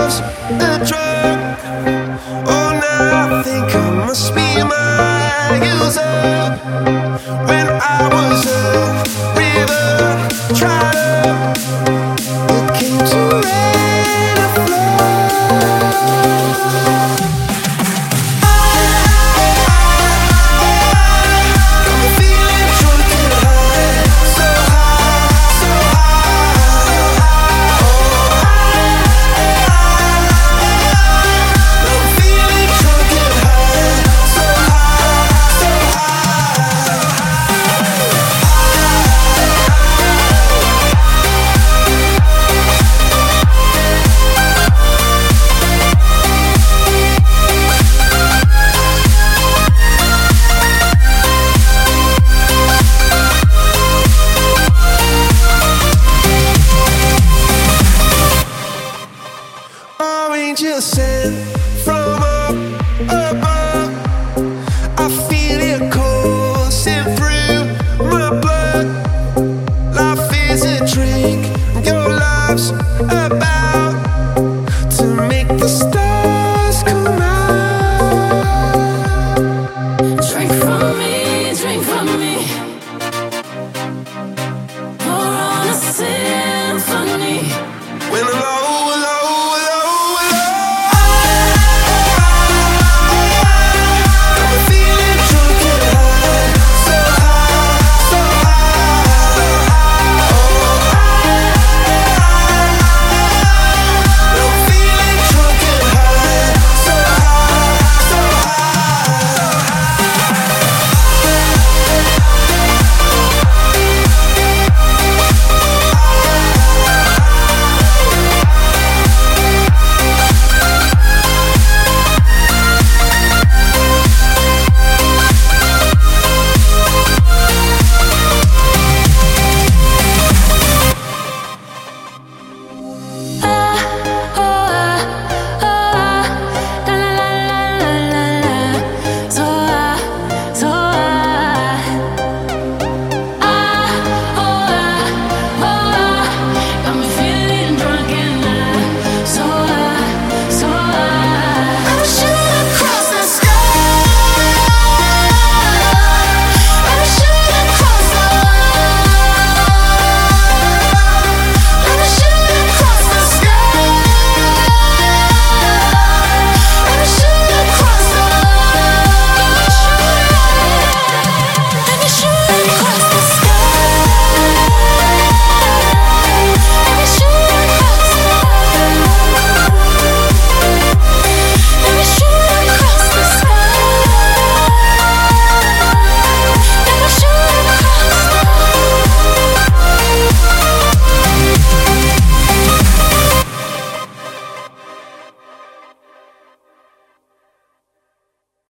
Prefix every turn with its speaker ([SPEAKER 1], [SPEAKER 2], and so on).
[SPEAKER 1] love's a drug. Oh, now I think I must be.